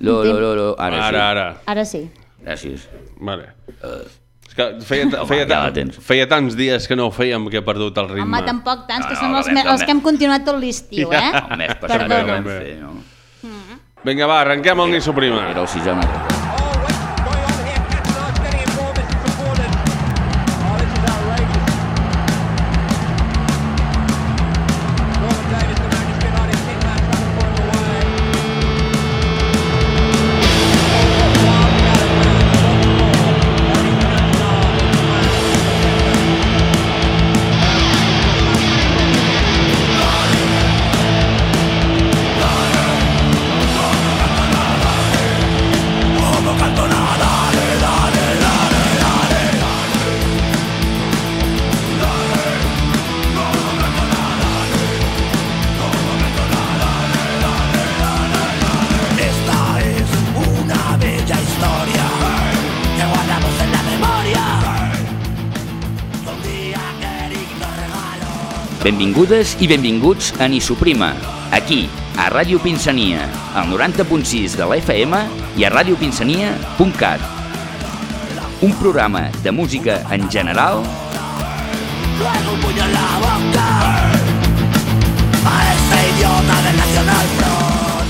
Lo, lo, lo, lo. Ara, Ara, ara. Ara sí. sí. Gràcies. Vale. És que feia, feia, ja la ta- tens. feia tants dies que no ho fèiem que he perdut el ritme. Home, tampoc tants, que No, som no, els, el me- mes- els que hem continuat tot l'estiu, eh? El mes passat Perdona. no vam fer, no? Vinga, va, arrenquem el Nisso Prima. Era el sisè mes. Benvingudes i benvinguts a Nisoprima, aquí, a Ràdio Pinsania, al 90.6 de la FM i a radiopinsania.cat. Un programa de música en general Luego un puño en la boca a ese idiota del Nacional Front.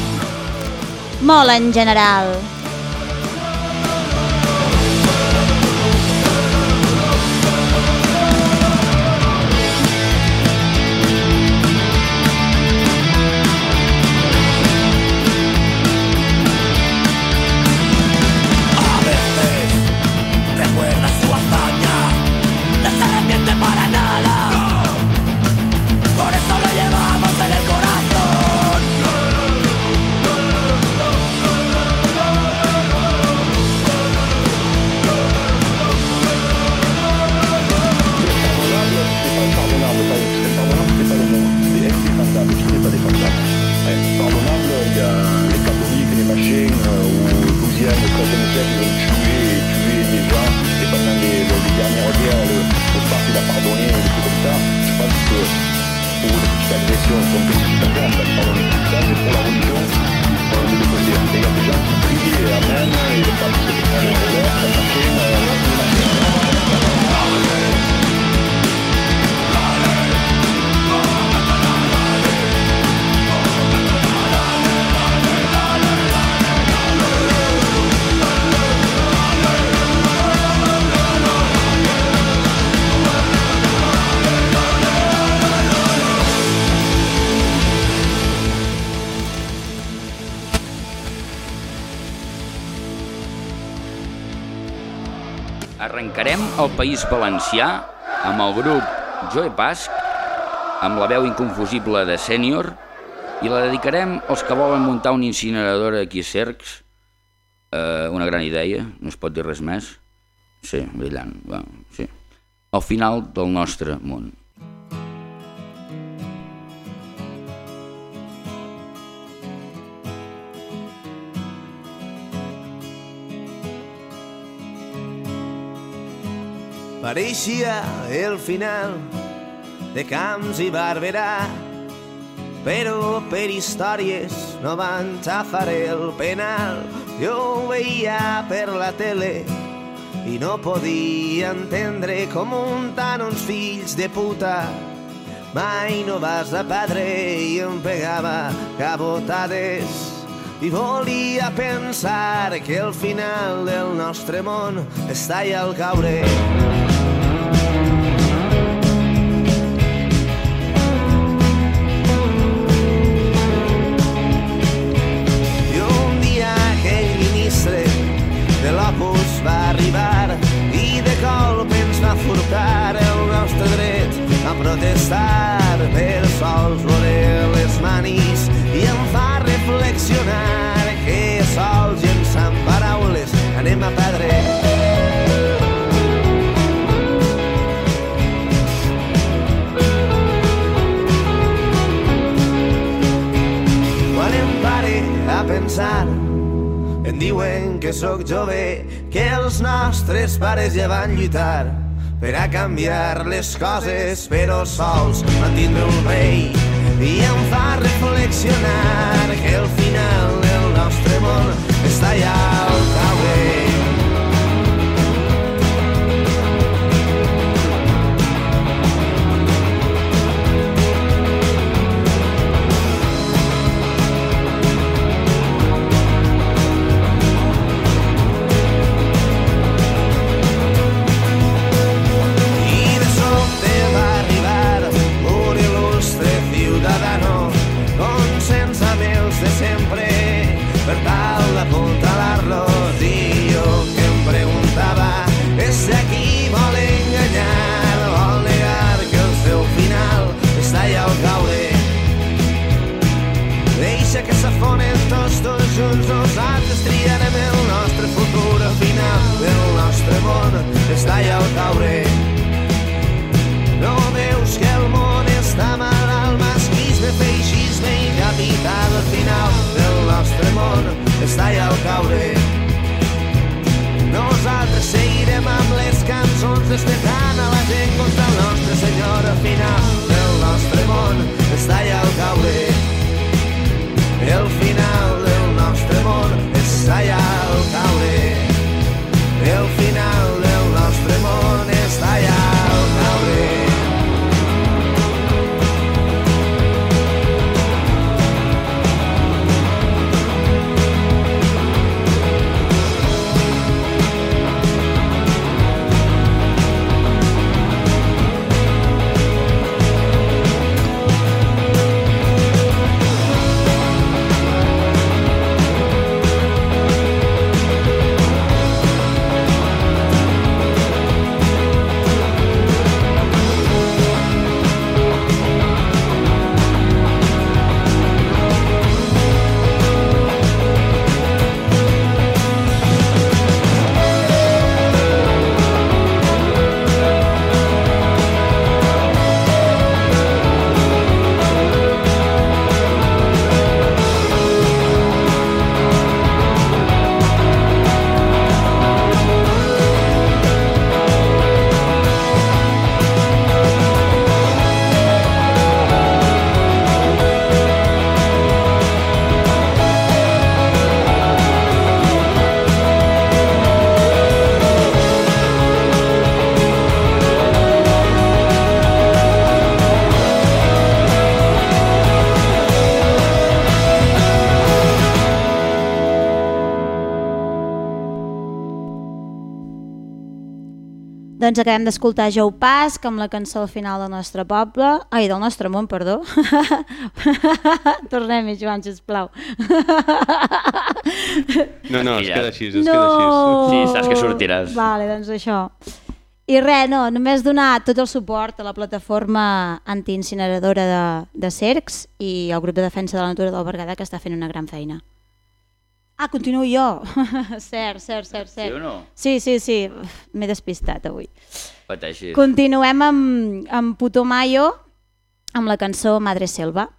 Molt en general. El País Valencià amb el grup Joe Basc, amb la veu inconfusible de Sènior, i la dedicarem als que volen muntar una incineradora aquí a Cercs. Eh, una gran idea, no es pot dir res més. Sí, brillant, va, sí. Al final del nostre món. Pareixia el final de Camps i Barberà, però per històries no van xafar el penal. Jo ho veia per la tele i no podia entendre com untant uns fills de puta mai no vas a padre i em pegava cabotades i volia pensar que el final del nostre món està allà al caure. I diuen que sóc jove, que els nostres pares ja van lluitar per a canviar les coses, però sols van tindre un rei i em fa reflexionar que el final del nostre món per tots, tots junts, nosaltres triarem el nostre futur al final el nostre món està allà al caure. No veus que el món està malalt, masclisme, feixisme i capital al final el nostre món està allà al caure. Nosaltres seguirem amb les cançons despertant a la gent contra el nostre senyor al final el nostre món està allà al caure. El final del nostre món està allà al caure. El final del nostre món està allà Doncs acabem d'escoltar Joe Pasc amb la cançó al final del nostre poble, ai, del nostre món, perdó. Tornem-hi, Joan, sisplau. No, no, es queda així, es no! queda així. Sí, saps que sortiràs. Vale, doncs això. I res, no, només donar tot el suport a la plataforma antiincineradora de, de Cercs i al grup de defensa de la natura del Berguedà que està fent una gran feina. Ah, continuo jo. cert, cert, cert, cert. Sí o no? Sí, sí, sí. M'he despistat avui. Pateixis. Continuem amb, amb Putumayo, amb la cançó Madre Selva.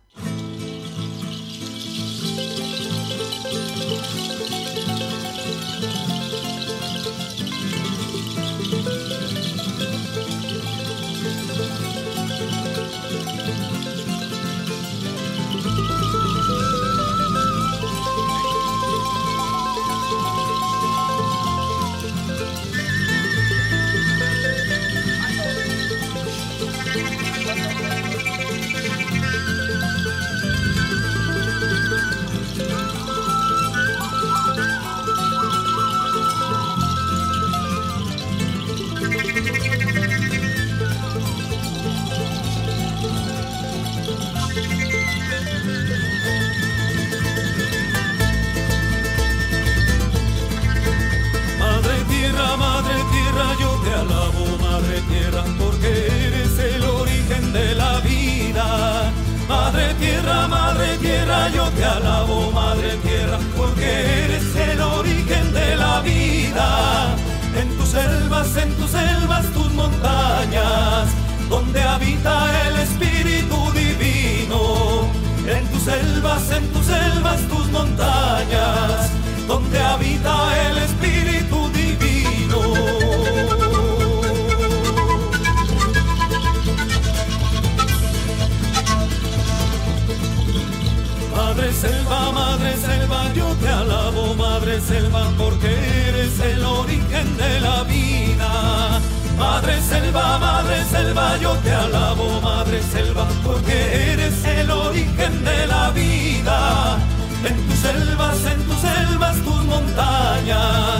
Selva, madre selva, yo te alabo, madre selva, porque eres el origen de la vida. En tus selvas, en tus selvas, tus montañas,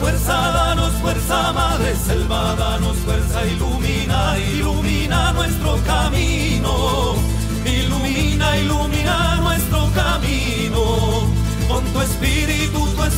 fuerza, danos fuerza, Madre Selva, danos fuerza, ilumina, ilumina nuestro camino. Ilumina, ilumina nuestro camino. Con tu espíritu, tu espíritu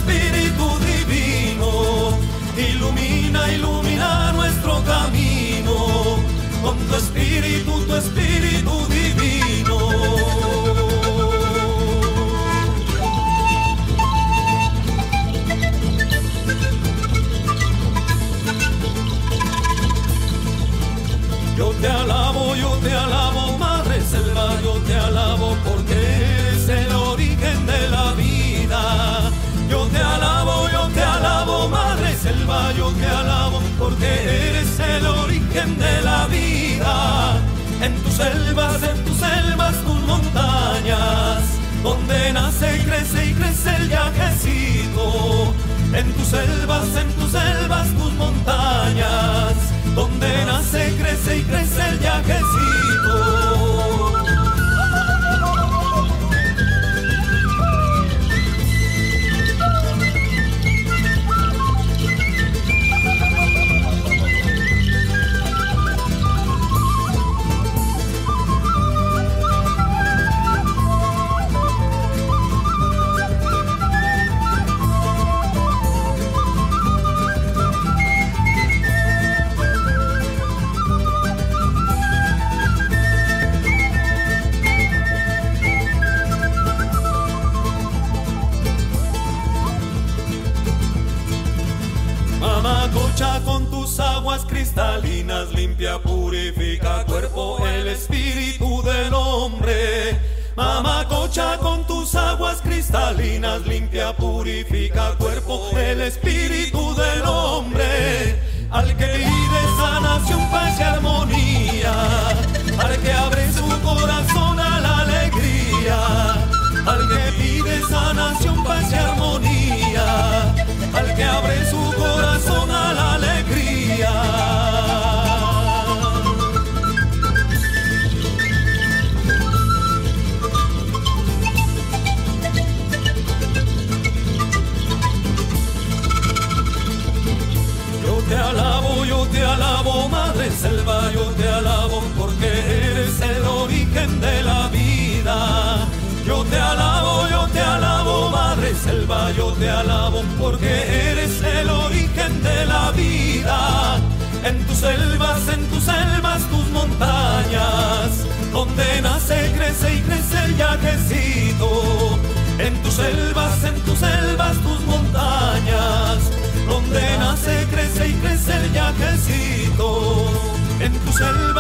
selvas, en limpia, purifica cuerpo, el espíritu del hombre. Mamacocha con tus aguas cristalinas limpia, purifica cuerpo, el espíritu del hombre. Al que pide sanación, paz y armonía, al que abre su corazón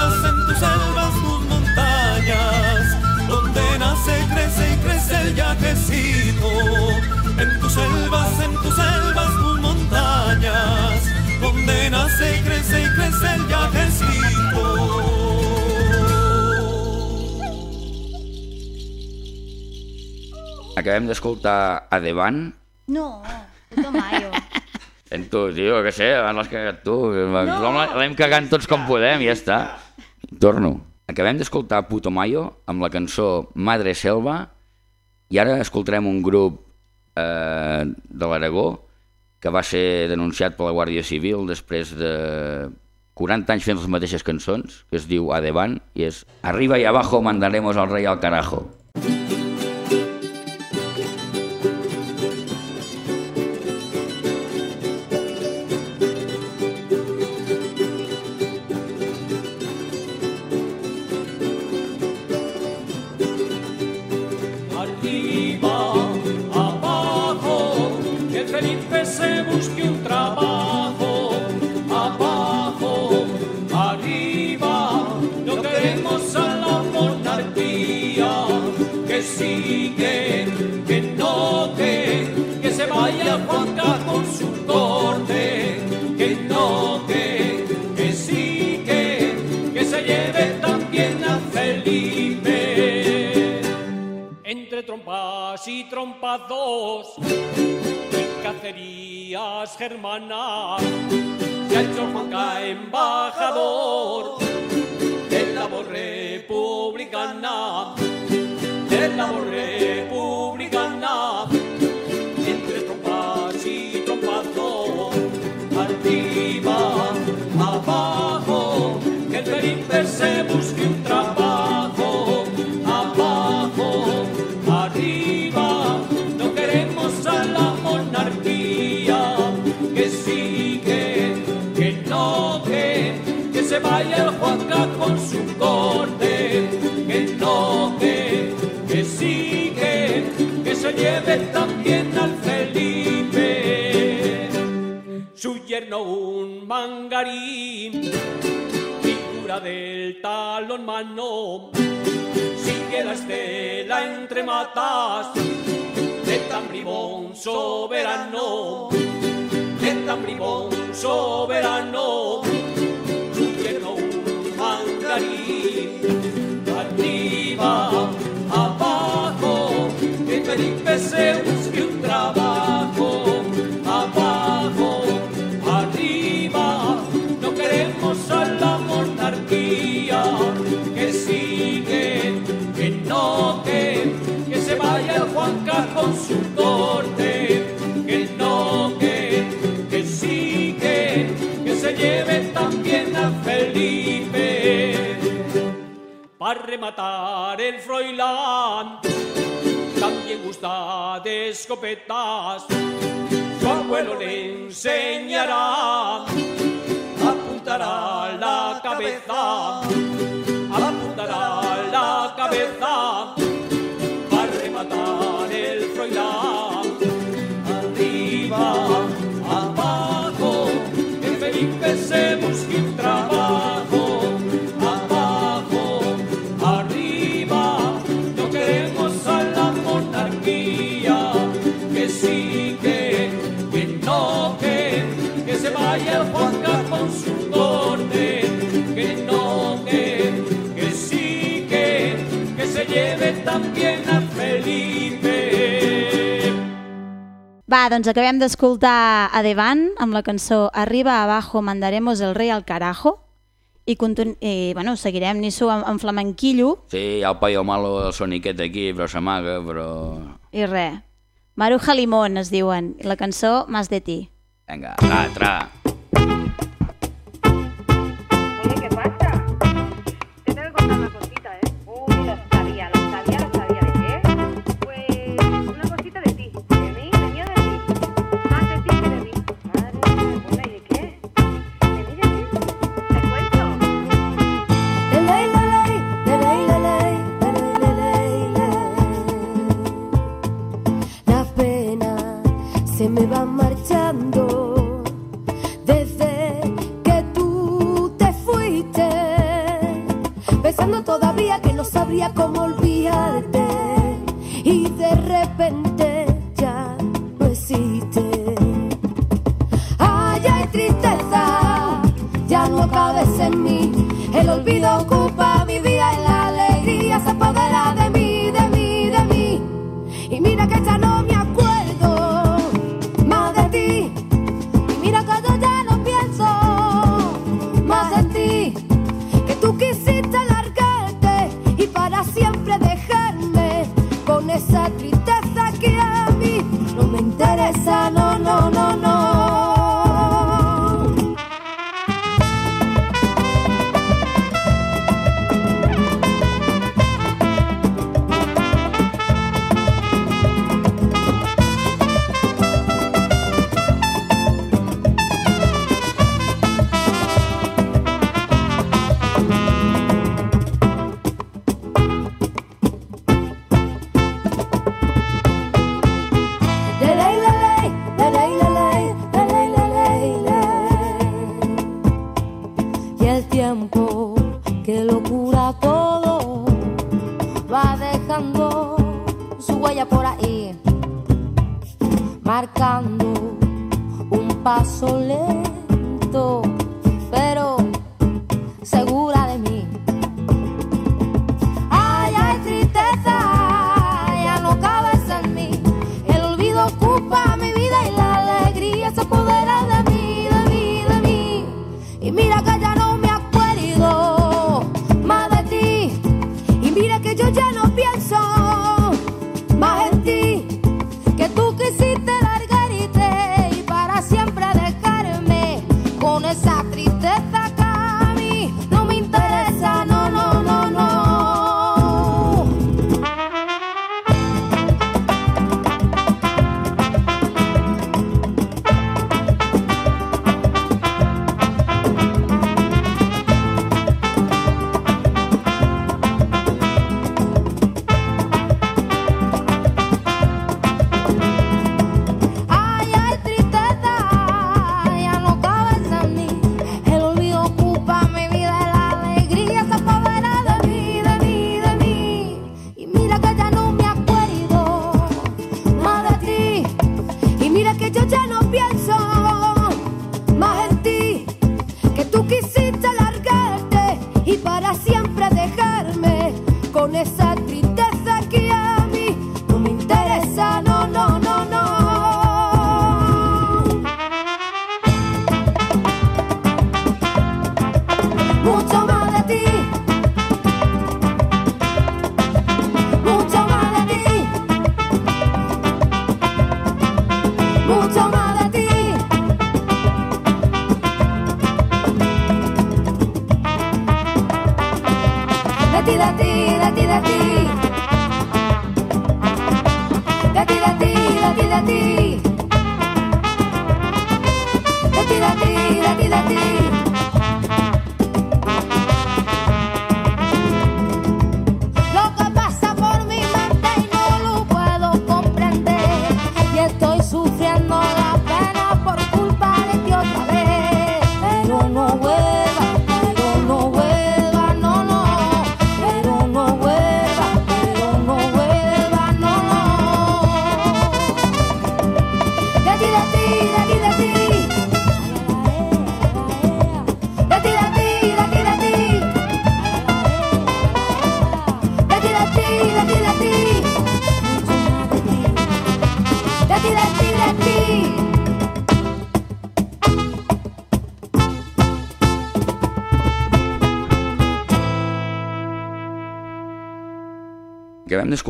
selvas, en tus selvas, tus montañas, donde nace, crece y crece el yajecito. En tus selvas, en tus selvas, tus montañas, donde nace, crece y crece el yajecito. Acabem d'escoltar Adevan. No, puto maio. En tu, tio, que sé, l'has cagat tu. No. L'hem cagant tots com podem i ja està. Torno. Acabem d'escoltar Putomayo amb la cançó Madre Selva i ara escoltarem un grup eh, de l'Aragó que va ser denunciat per la Guàrdia Civil després de 40 anys fent les mateixes cançons, que es diu Adevan, i és Arriba y abajo mandaremos al rey al carajo. Y trompas dos, y cacerías germanas, se ha hecho Juanca embajador de la voz republicana, de la voz republicana, entre trompas y trompas dos, arriba, abajo, que el Felipe se busque un trabajo. vaya el Juanca con su corte, que note, que sigue, que se lleve también al Felipe. Su yerno un mangarín, figura del talón mano, sigue la estela entre matas de tan bribón soberano, de tan bribón soberano arriba, abajo, que Felipe Zeus y un trabajo. matar el Froilán. También gusta de escopetas, su abuelo le enseñará. Apuntará la cabeza, apuntará la cabeza para rematar el Froilán. Arriba, abajo, que Felipe se busque Va, doncs acabem d'escoltar a Devan amb la cançó Arriba abajo mandaremos el rei al carajo i, i bueno, seguirem Nisso amb, amb flamenquillo. Sí, hi ha el paio malo, del soniquet aquí, però s'amaga, però... I res. Maruja Limón es diuen, la cançó Más de ti. Vinga, tra, tra. me va mal.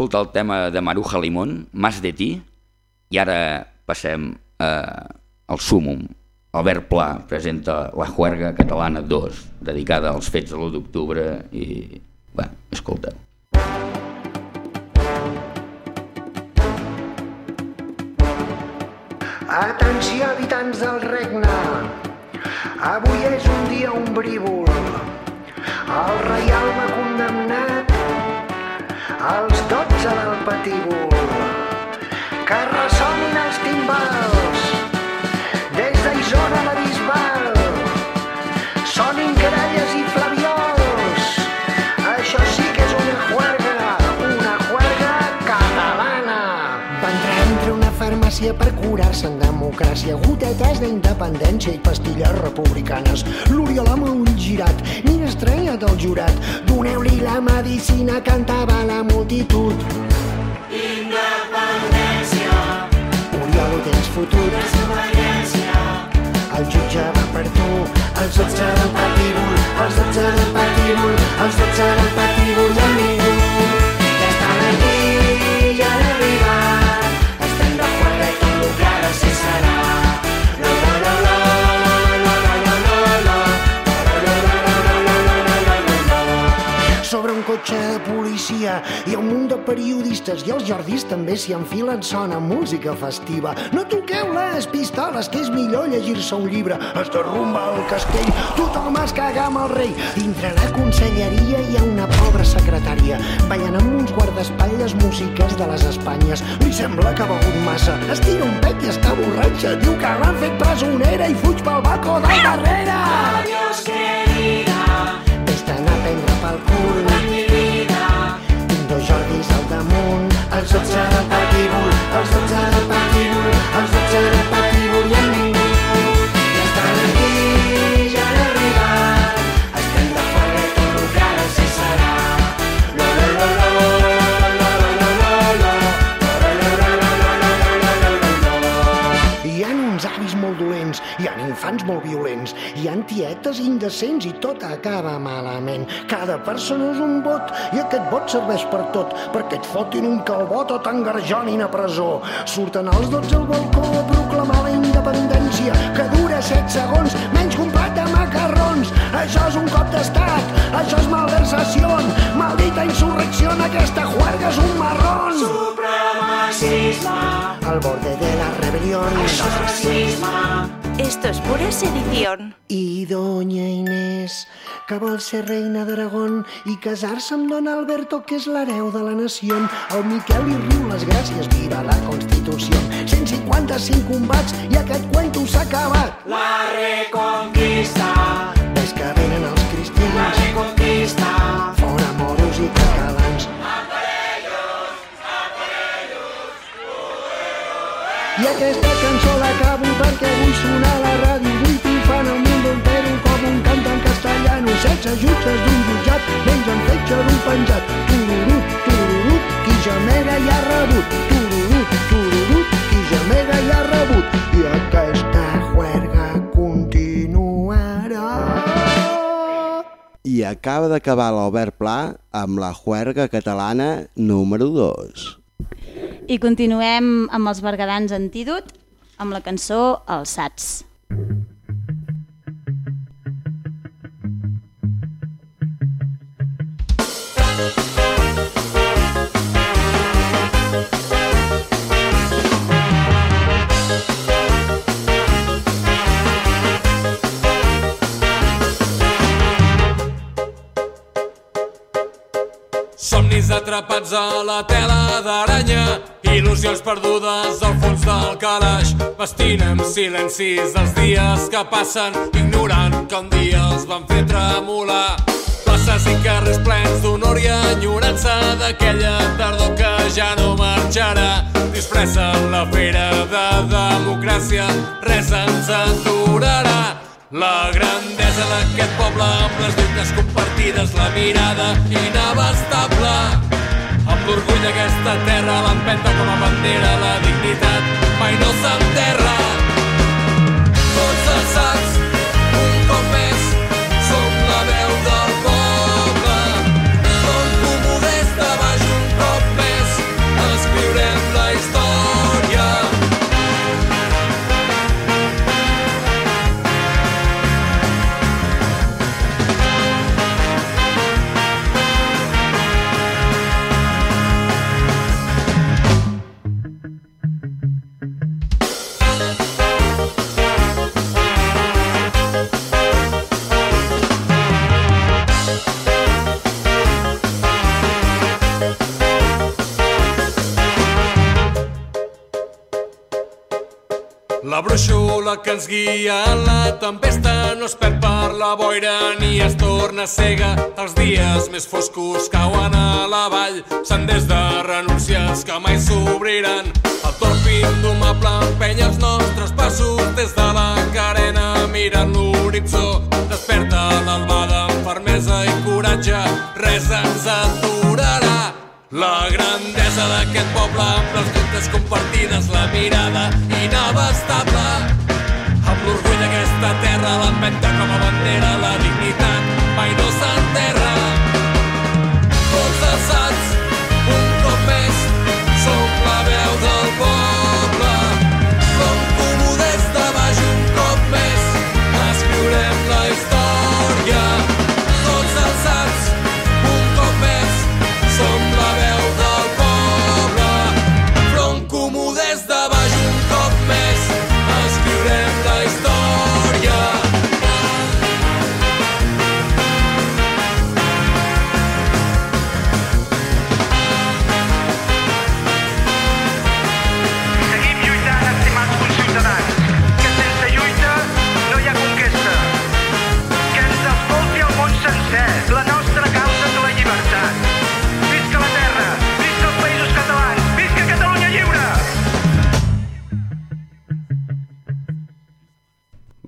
Acabem d'escoltar el tema de Maruja Limón, Más de ti, i ara passem eh, al súmum. Albert Pla presenta La Juerga Catalana 2, dedicada als fets de l'1 d'octubre i, bé, escolteu. Atenció, habitants del regne. Avui és un dia ombrívol. El reial m'ha condemnat als 12 del patíbul. Que ressonin els timbals farmàcia per curar-se en democràcia, gotetes d'independència i pastilles republicanes. L'Oriol amb un girat, ni estranya del jurat. Doneu-li la medicina, cantava la multitud. Independència. Oriol, ho tens fotut. Desobediència. El jutge va per tu, els 12 del patíbul, els 12 del patíbul, els 12 del patíbul i periodistes i els jardins també s'hi enfilen sona música festiva. No toqueu les pistoles que és millor llegir-se un llibre. Es derrumba el castell tothom es caga amb el rei. Dintre la conselleria hi ha una pobra secretària ballant amb uns guardaespatlles músiques de les Espanyes. Li sembla que ha begut massa. Es tira un pet i està borratxa. Diu que l'han fet presonera i fuig pel balcó del darrere Adiós querida. Vés-te'n a prendre pel cul infants molt violents, hi ha tietes indecents i tot acaba malament. Cada persona és un vot i aquest vot serveix per tot, perquè et fotin un calbot o t'engarjonin a presó. Surten els 12 al balcó a proclamar la independència, que dura 7 segons, menys plat de macarrons. Això és un cop d'estat, això és malversació, maldita insurrecció, aquesta juerga és un marrón. Supremacisme, al borde de la rebelión. Això és racisme. Esto es pura sedición. I doña Inés, que vol ser reina d'Aragón i casar-se amb don Alberto, que és l'hereu de la nació. El Miquel li riu les gràcies, viva la Constitució. 155 combats i aquest cuento s'ha acabat. La reconquista, reconquista. Fora moros i catalans. I aquesta cançó l'acabo perquè vull sonar a la ràdio, vull triomfar en el món entero com un cant en castellano. Setze jutges d'un jutjat, mengen fetge d'un penjat. Tururú, tururú, qui gemega ja ha rebut. Tururú, tururú, qui gemega ja ha rebut. I aquesta I acaba d'acabar l'Albert Pla amb la juerga catalana número 2. I continuem amb els bergadans Antídot, amb la cançó Els Sats. somnis atrapats a la tela d'aranya, il·lusions perdudes al fons del calaix, vestint amb silencis els dies que passen, ignorant que un dia els van fer tremolar. Places i carrers plens d'honor i enyorança d'aquella tardor que ja no marxarà. Disfressen la fera de democràcia, res ens aturarà. La grandesa d'aquest poble amb les lluites compartides, la mirada inabastable. Amb l'orgull d'aquesta terra, l'empenta com a bandera, la dignitat mai no s'enterra. Tots alçats, un cop més, que ens guia la tempesta no es perd per la boira ni es torna cega. Els dies més foscos cauen a la vall, senders de renúncies que mai s'obriran. El torp indomable empenya els nostres passos des de la carena mirant l'horitzó. Desperta l'albada amb fermesa i coratge, res ens aturarà. La grandesa d'aquest poble amb les lluites compartides, la mirada inabastable. L'orgull d'aquesta terra, l'empenta com a bandera, la dignitat mai no s'enterra. Tots alçats, un cop més,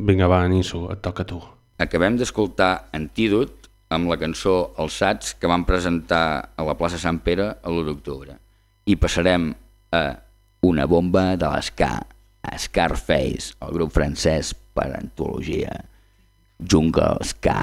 Vinga, va, Nisso, et toca tu. Acabem d'escoltar Antídot amb la cançó Els Sats que van presentar a la plaça Sant Pere a l'1 d'octubre. I passarem a Una bomba de l'esca, Scarface, el grup francès per antologia. Jungle Ska.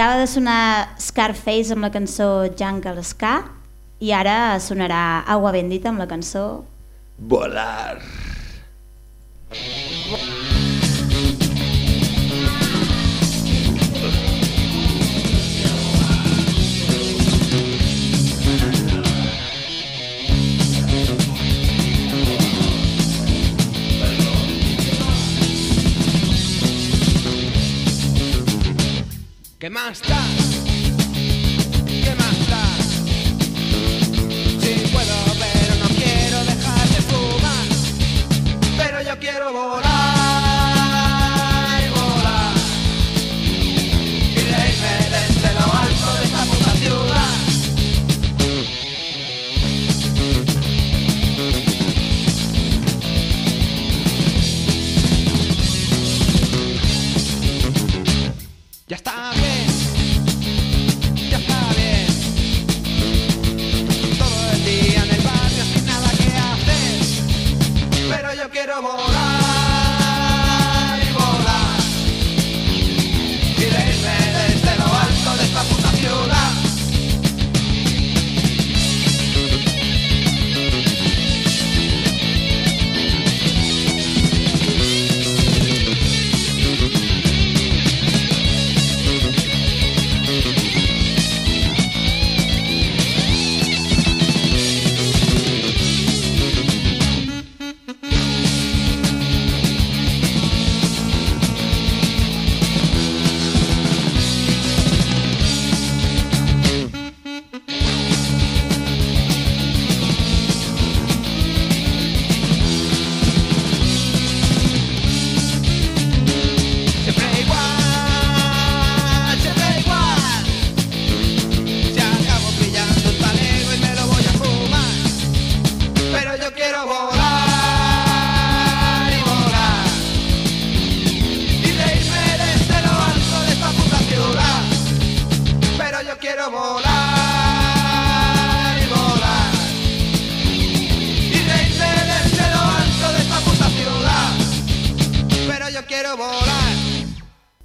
Acaba de sonar Scarface amb la cançó Jungle Ska i ara sonarà Agua Bendita amb la cançó Volar. My tarde.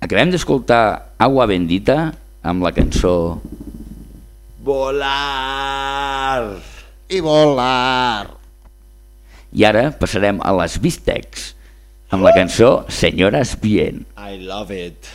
Acabem d'escoltar Agua Bendita amb la cançó Volar i volar. I ara passarem a les Bistecs amb la cançó Senyora Bien. I love it.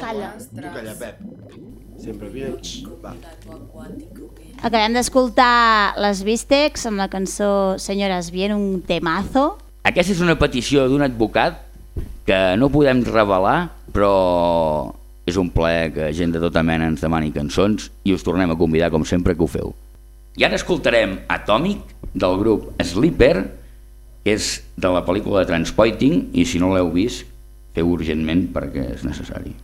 Calla. Tu calla, Pep. Sempre vine... Va. Acabem d'escoltar les Vístex amb la cançó Senyores Bien, un temazo. Aquesta és una petició d'un advocat que no podem revelar, però és un plaer que gent de tota mena ens demani cançons i us tornem a convidar, com sempre, que ho feu. I ara escoltarem Atomic, del grup Sleeper, que és de la pel·lícula de Transpoiting, i si no l'heu vist, feu urgentment perquè és necessari.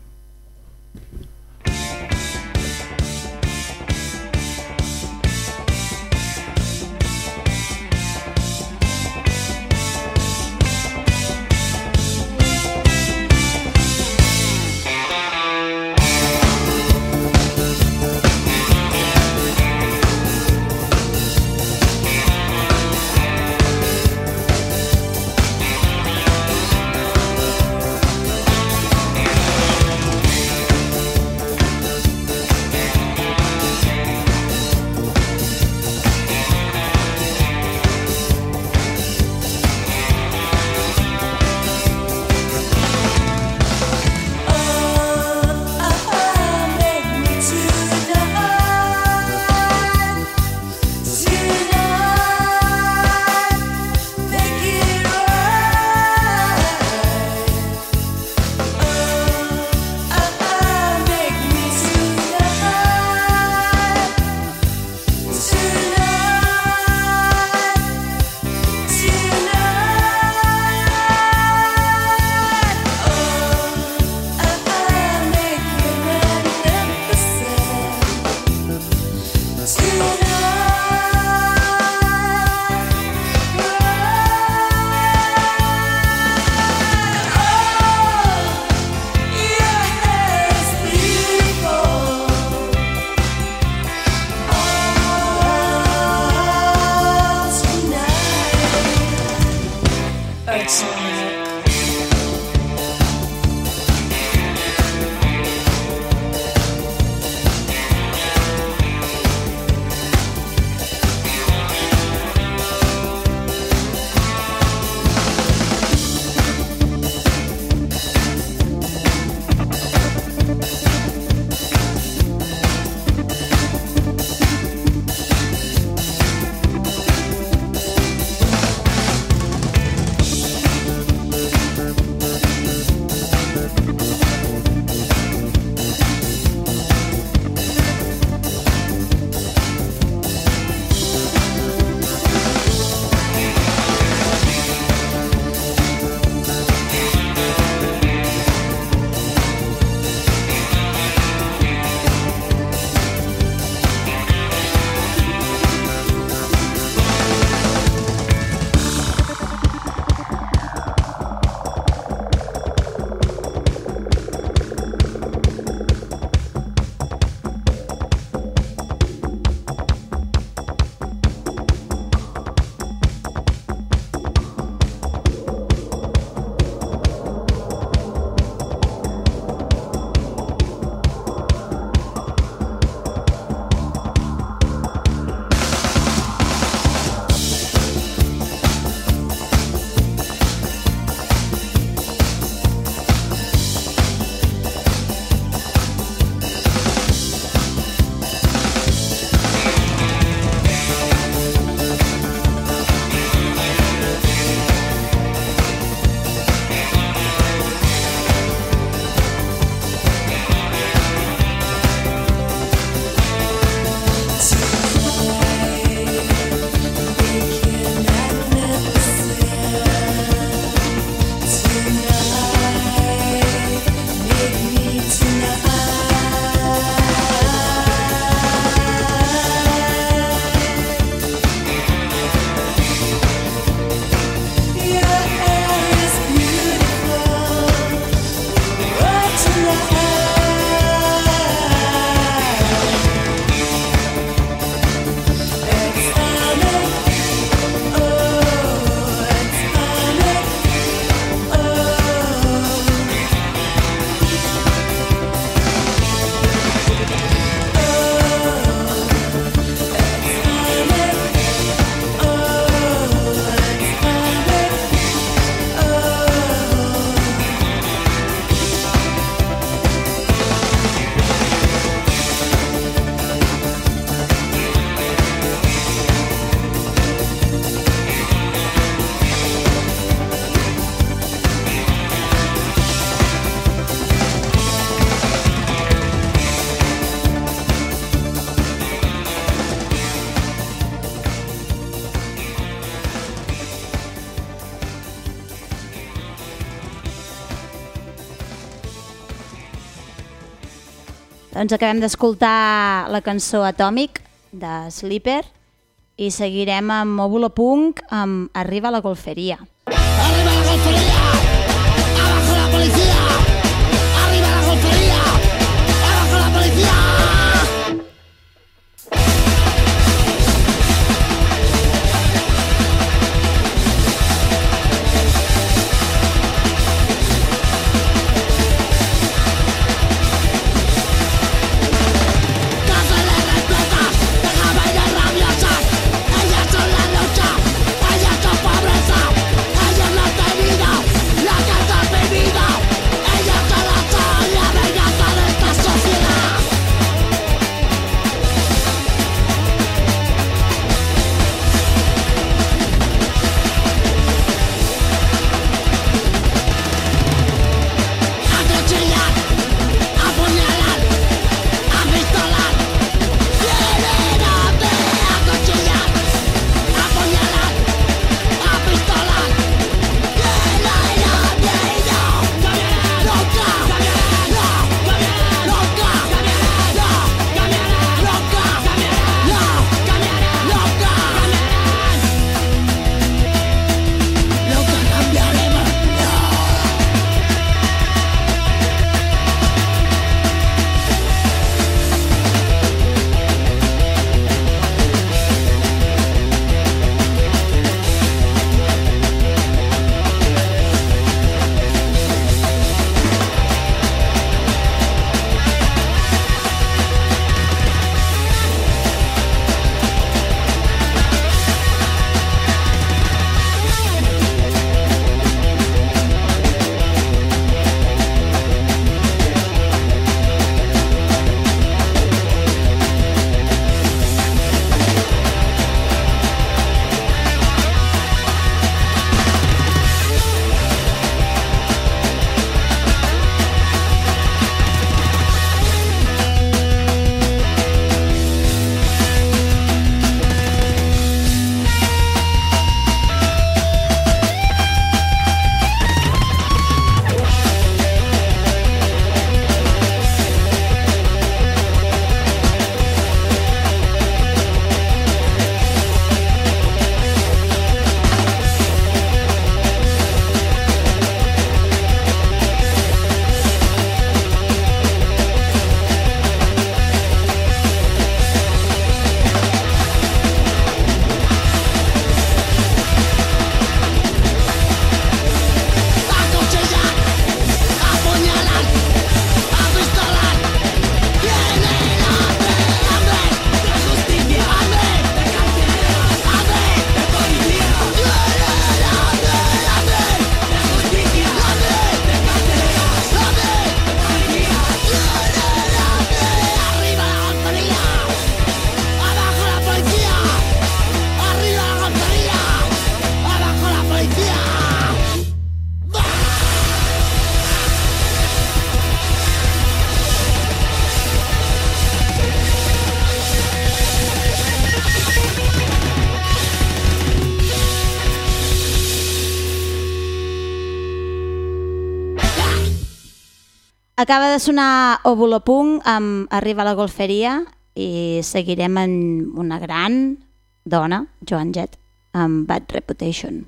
Doncs acabem d'escoltar la cançó Atòmic de Sleeper i seguirem amb Mòbula Punk amb Arriba a la golferia. Arriba a la golferia! Abajo la policia! Arriba a la golferia! Acaba de sonar Ovolopunk amb Arriba a la golferia i seguirem en una gran dona, Joan Jett, amb Bad Reputation.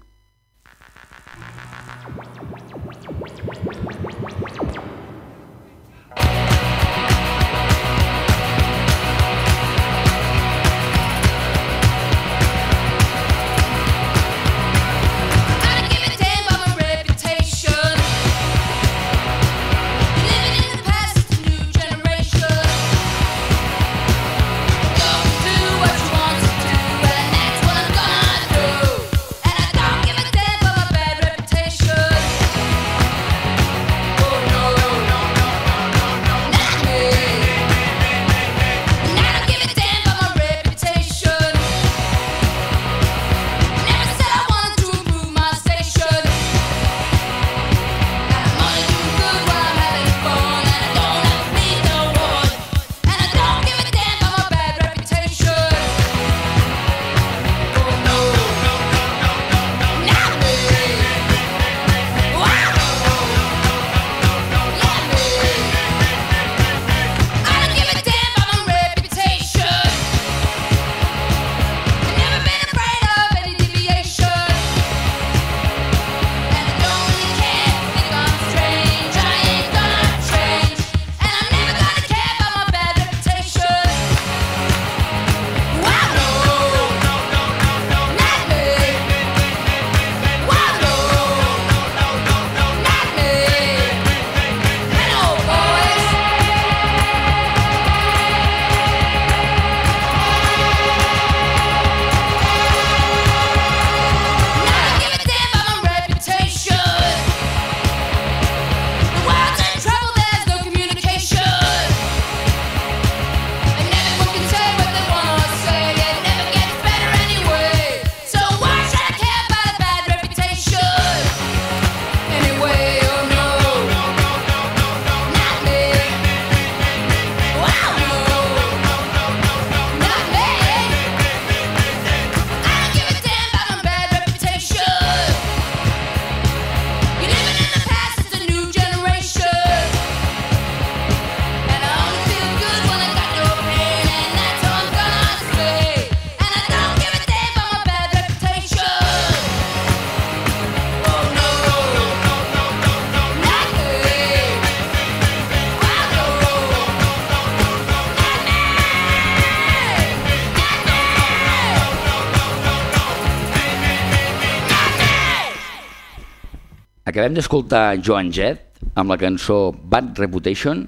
Acabem d'escoltar Joan Jett amb la cançó Bad Reputation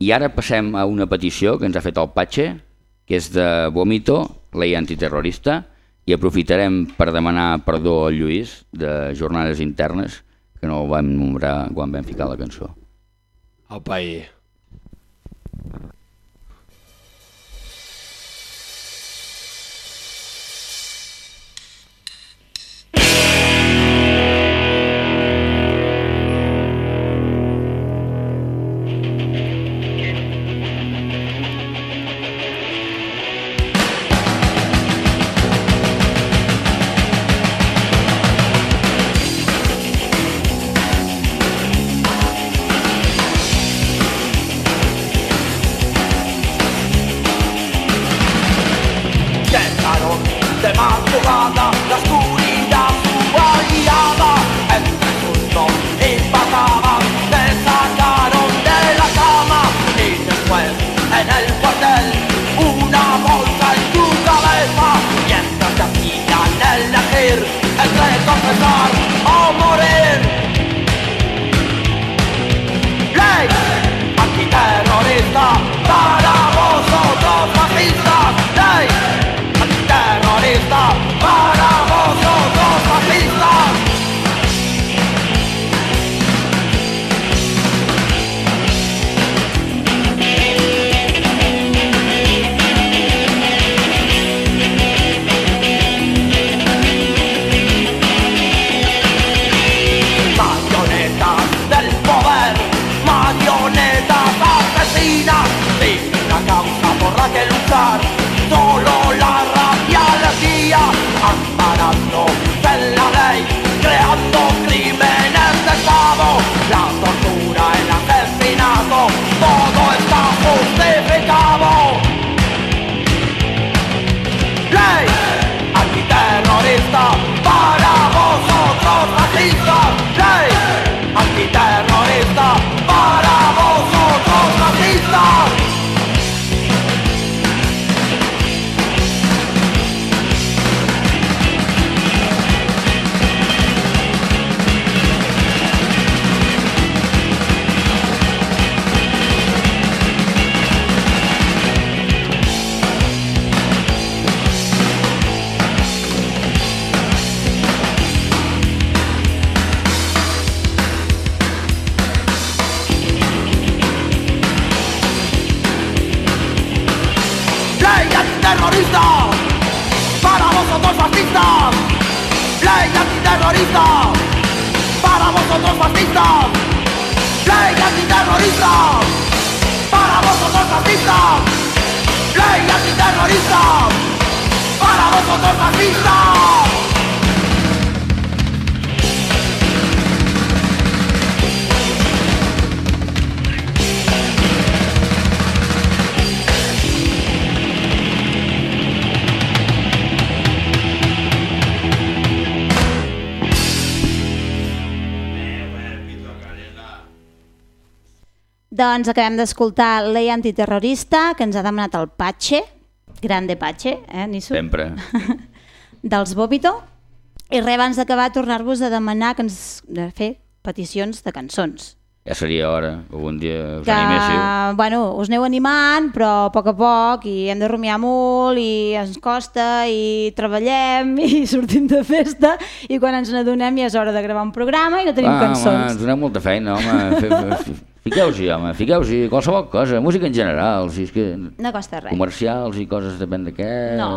i ara passem a una petició que ens ha fet el Patxe, que és de Vomito, llei antiterrorista, i aprofitarem per demanar perdó al Lluís de Jornades Internes, que no el vam nombrar quan vam ficar la cançó. El Doncs acabem d'escoltar Ley Antiterrorista, que ens ha demanat el Patxe, grande Patxe, eh, Nisso? Sempre. dels Bòbito. I res, abans d'acabar, tornar-vos a demanar que ens de fer peticions de cançons. Ja seria hora algun dia us Que, animéssiu. bueno, us aneu animant, però a poc a poc, i hem de rumiar molt, i ens costa, i treballem, i sortim de festa, i quan ens n'adonem ja és hora de gravar un programa i no tenim Ah, Home, cançons. ens doneu molta feina, home. Fiqueu-s'hi, home, fiqueu-s'hi qualsevol cosa, música en general, si és que... No costa res. Comercials i coses depèn de què... No,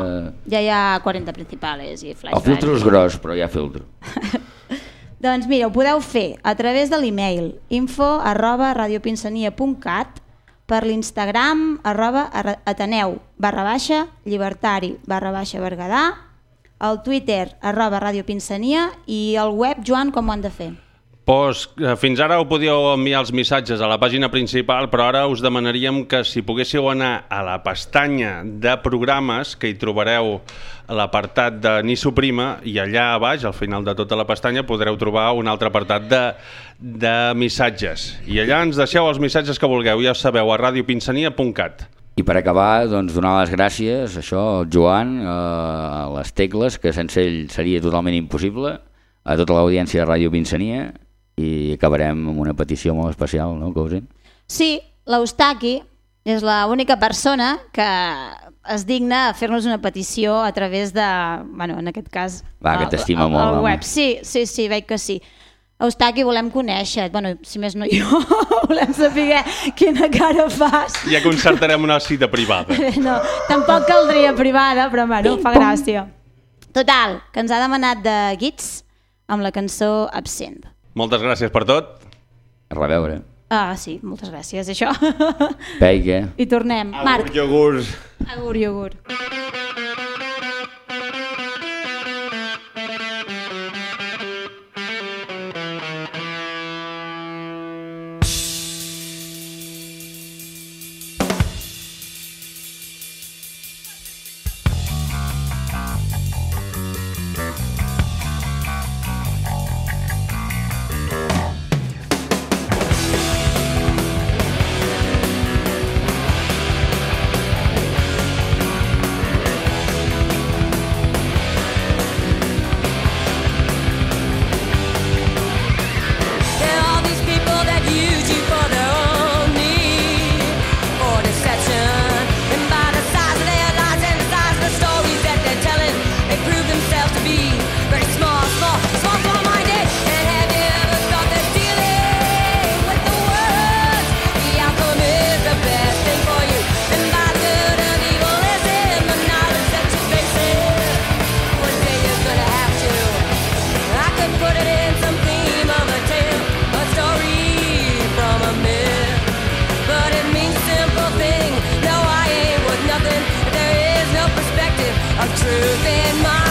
ja hi ha 40 principals i El flashbacks. filtro és gros, però hi ha filtro. Doncs mira, ho podeu fer a través de l'email info arroba radiopinsania.cat per l'Instagram arroba ateneu barra baixa llibertari barra baixa berguedà el Twitter arroba radiopinsania i el web, Joan, com ho han de fer? Pues, eh, fins ara ho podíeu enviar els missatges a la pàgina principal, però ara us demanaríem que si poguéssiu anar a la pestanya de programes, que hi trobareu l'apartat de Nisso Prima, i allà a baix, al final de tota la pestanya, podreu trobar un altre apartat de, de missatges. I allà ens deixeu els missatges que vulgueu, ja ho sabeu, a radiopinsania.cat. I per acabar, doncs, donar les gràcies, això, al Joan, eh, a les tecles, que sense ell seria totalment impossible, a tota l'audiència de Ràdio Pinsania, i acabarem amb una petició molt especial, no, Cousin? Sí, l'Eustaqui és l'única persona que es digna a fer-nos una petició a través de, bueno, en aquest cas... Va, que el- t'estima el- molt, El home. web, sí, sí, sí, veig que sí. Eustaqui, volem conèixer, bueno, si més no jo, volem saber quina cara fas. Ja concertarem una cita privada. No, tampoc caldria privada, però bueno, fa gràcia. Total, que ens ha demanat de Guits amb la cançó Absent. Moltes gràcies per tot. A reveure. Ah, sí, moltes gràcies, això. Peiga. I tornem. Marc, Iogurts. agur, iogurt. In my